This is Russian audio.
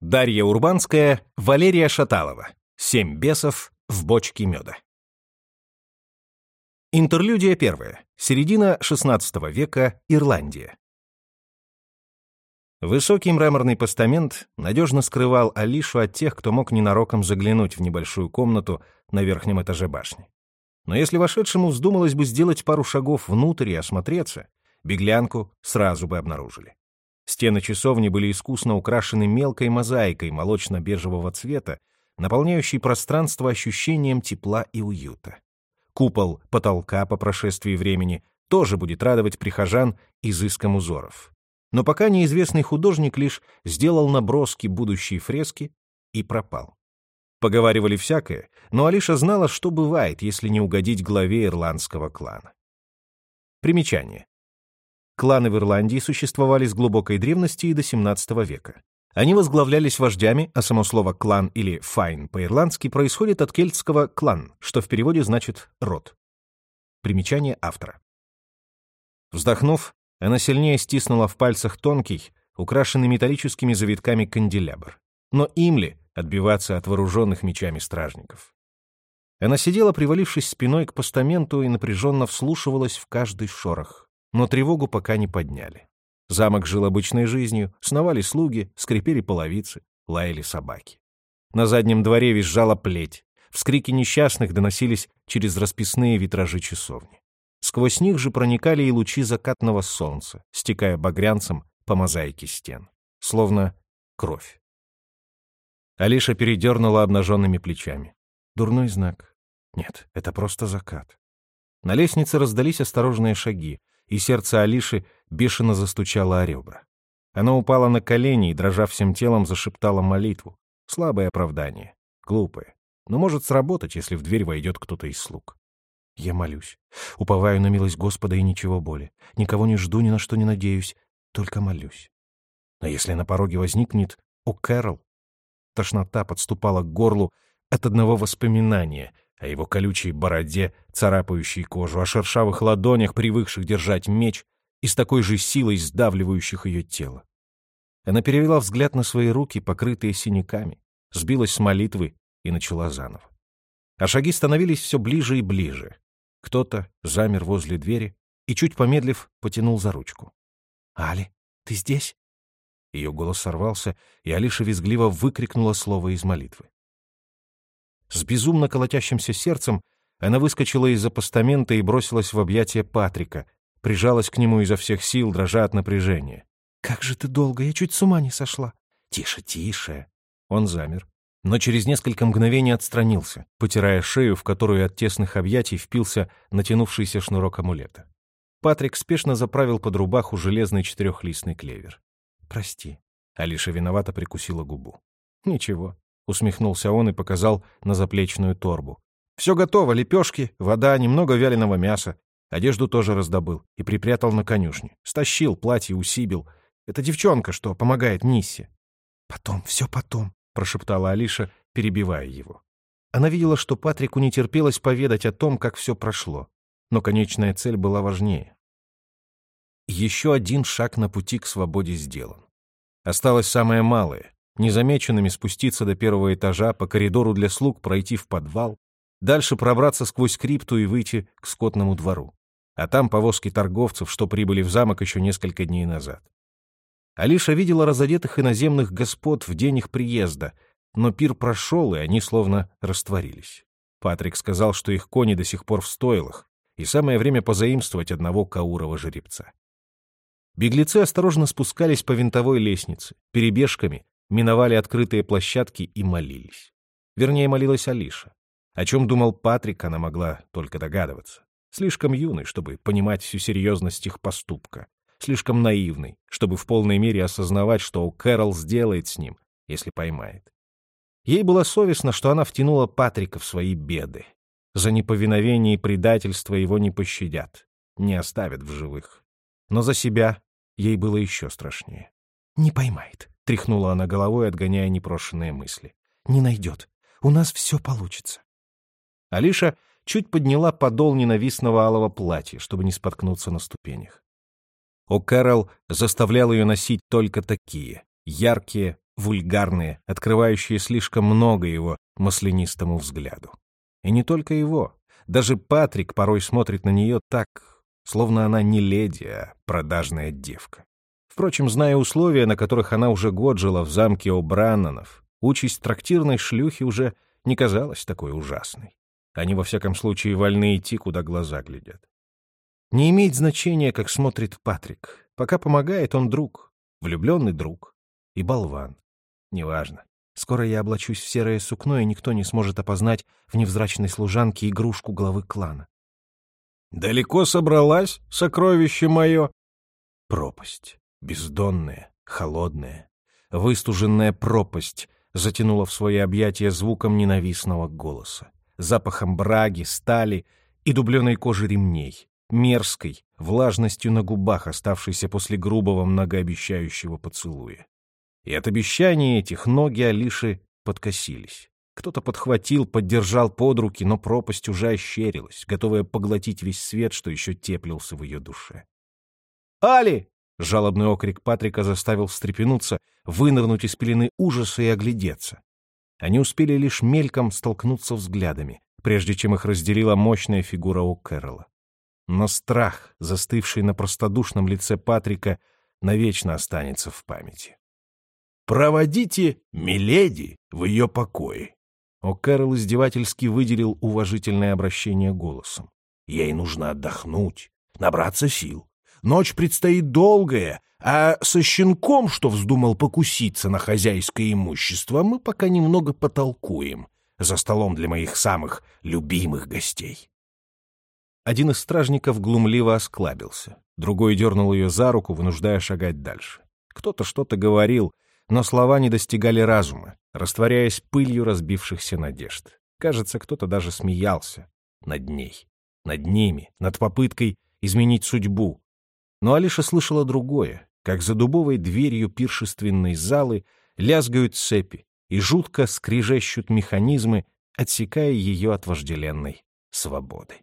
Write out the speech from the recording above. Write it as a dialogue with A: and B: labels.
A: Дарья Урбанская, Валерия Шаталова. Семь бесов в бочке меда. Интерлюдия первая. Середина XVI века. Ирландия. Высокий мраморный постамент надежно скрывал Алишу от тех, кто мог ненароком заглянуть в небольшую комнату на верхнем этаже башни. Но если вошедшему вздумалось бы сделать пару шагов внутрь и осмотреться, беглянку сразу бы обнаружили. Стены часовни были искусно украшены мелкой мозаикой молочно-бежевого цвета, наполняющей пространство ощущением тепла и уюта. Купол потолка по прошествии времени тоже будет радовать прихожан изыском узоров. Но пока неизвестный художник лишь сделал наброски будущей фрески и пропал. Поговаривали всякое, но Алиша знала, что бывает, если не угодить главе ирландского клана. Примечание. Кланы в Ирландии существовали с глубокой древности и до XVII века. Они возглавлялись вождями, а само слово «клан» или «файн» по-ирландски происходит от кельтского «клан», что в переводе значит «род». Примечание автора. Вздохнув, она сильнее стиснула в пальцах тонкий, украшенный металлическими завитками канделябр. Но им ли отбиваться от вооруженных мечами стражников? Она сидела, привалившись спиной к постаменту, и напряженно вслушивалась в каждый шорох но тревогу пока не подняли. Замок жил обычной жизнью, сновали слуги, скрипели половицы, лаяли собаки. На заднем дворе визжала плеть, вскрики несчастных доносились через расписные витражи часовни. Сквозь них же проникали и лучи закатного солнца, стекая багрянцем по мозаике стен, словно кровь. Алиша передернула обнаженными плечами. Дурной знак. Нет, это просто закат. На лестнице раздались осторожные шаги и сердце Алиши бешено застучало о ребра. Она упала на колени и, дрожа всем телом, зашептала молитву. Слабое оправдание. Глупое. Но может сработать, если в дверь войдет кто-то из слуг. Я молюсь. Уповаю на милость Господа и ничего более. Никого не жду, ни на что не надеюсь. Только молюсь. Но если на пороге возникнет «О, Кэрол!» Тошнота подступала к горлу от одного воспоминания — о его колючей бороде, царапающей кожу, о шершавых ладонях, привыкших держать меч, и с такой же силой сдавливающих ее тело. Она перевела взгляд на свои руки, покрытые синяками, сбилась с молитвы и начала заново. А шаги становились все ближе и ближе. Кто-то замер возле двери и, чуть помедлив, потянул за ручку. «Али, ты здесь?» Ее голос сорвался, и Алиша визгливо выкрикнула слово из молитвы. С безумно колотящимся сердцем она выскочила из-за постамента и бросилась в объятия Патрика, прижалась к нему изо всех сил, дрожа от напряжения. «Как же ты долго, я чуть с ума не сошла!» «Тише, тише!» Он замер, но через несколько мгновений отстранился, потирая шею, в которую от тесных объятий впился натянувшийся шнурок амулета. Патрик спешно заправил под рубаху железный четырехлистный клевер. «Прости». Алиша виновато прикусила губу. «Ничего, усмехнулся он и показал на заплечную торбу. Все готово, лепешки, вода, немного вяленого мяса. Одежду тоже раздобыл и припрятал на конюшне. Стащил, платье усибил. Это девчонка, что помогает Ниссе. «Потом, все потом», — прошептала Алиша, перебивая его. Она видела, что Патрику не терпелось поведать о том, как все прошло. Но конечная цель была важнее. Еще один шаг на пути к свободе сделан. Осталось самое малое незамеченными спуститься до первого этажа, по коридору для слуг пройти в подвал, дальше пробраться сквозь крипту и выйти к скотному двору. А там повозки торговцев, что прибыли в замок еще несколько дней назад. Алиша видела разодетых иноземных господ в день их приезда, но пир прошел, и они словно растворились. Патрик сказал, что их кони до сих пор в стойлах, и самое время позаимствовать одного каурова жеребца. Беглецы осторожно спускались по винтовой лестнице, перебежками, миновали открытые площадки и молились. Вернее, молилась Алиша. О чем думал Патрик, она могла только догадываться. Слишком юный, чтобы понимать всю серьезность их поступка. Слишком наивный, чтобы в полной мере осознавать, что Кэрол сделает с ним, если поймает. Ей было совестно, что она втянула Патрика в свои беды. За неповиновение и предательство его не пощадят, не оставят в живых. Но за себя ей было еще страшнее. «Не поймает», Тряхнула она головой, отгоняя непрошенные мысли. «Не найдет. У нас все получится». Алиша чуть подняла подол ненавистного алого платья, чтобы не споткнуться на ступенях. О Кэрол заставлял ее носить только такие, яркие, вульгарные, открывающие слишком много его маслянистому взгляду. И не только его. Даже Патрик порой смотрит на нее так, словно она не леди, а продажная девка. Впрочем, зная условия, на которых она уже год жила в замке О'Браннонов, участь трактирной шлюхи уже не казалась такой ужасной. Они, во всяком случае, вольны идти, куда глаза глядят. Не имеет значения, как смотрит Патрик. Пока помогает, он друг, влюбленный друг и болван. Неважно. Скоро я облачусь в серое сукно, и никто не сможет опознать в невзрачной служанке игрушку главы клана.
B: «Далеко собралась, сокровище мое?»
A: Пропасть. Бездонная, холодная, выстуженная пропасть затянула в свои объятия звуком ненавистного голоса, запахом браги, стали и дубленой кожи ремней, мерзкой, влажностью на губах, оставшейся после грубого многообещающего поцелуя. И от обещаний этих ноги Алиши подкосились. Кто-то подхватил, поддержал под руки, но пропасть уже ощерилась, готовая поглотить весь свет, что еще теплился в ее душе. «Али!» — жалобный окрик Патрика заставил встрепенуться, вынырнуть из пелены ужаса и оглядеться. Они успели лишь мельком столкнуться взглядами, прежде чем их разделила мощная фигура у Кэрола. Но страх, застывший на простодушном лице Патрика, навечно останется в памяти.
B: «Проводите Миледи в ее покое».
A: О Кэрол издевательски выделил уважительное обращение голосом.
B: «Ей нужно отдохнуть, набраться сил. Ночь предстоит долгая, а со щенком, что вздумал покуситься на хозяйское имущество, мы пока немного потолкуем за столом для моих самых любимых гостей.
A: Один из стражников глумливо осклабился, другой дернул ее за руку, вынуждая шагать дальше. Кто-то что-то говорил, но слова не достигали разума, растворяясь пылью разбившихся надежд. Кажется, кто-то даже смеялся над ней, над ними, над попыткой изменить судьбу, но Алиша слышала другое, как за дубовой дверью пиршественной залы лязгают цепи и жутко скрижещут механизмы, отсекая ее от вожделенной свободы.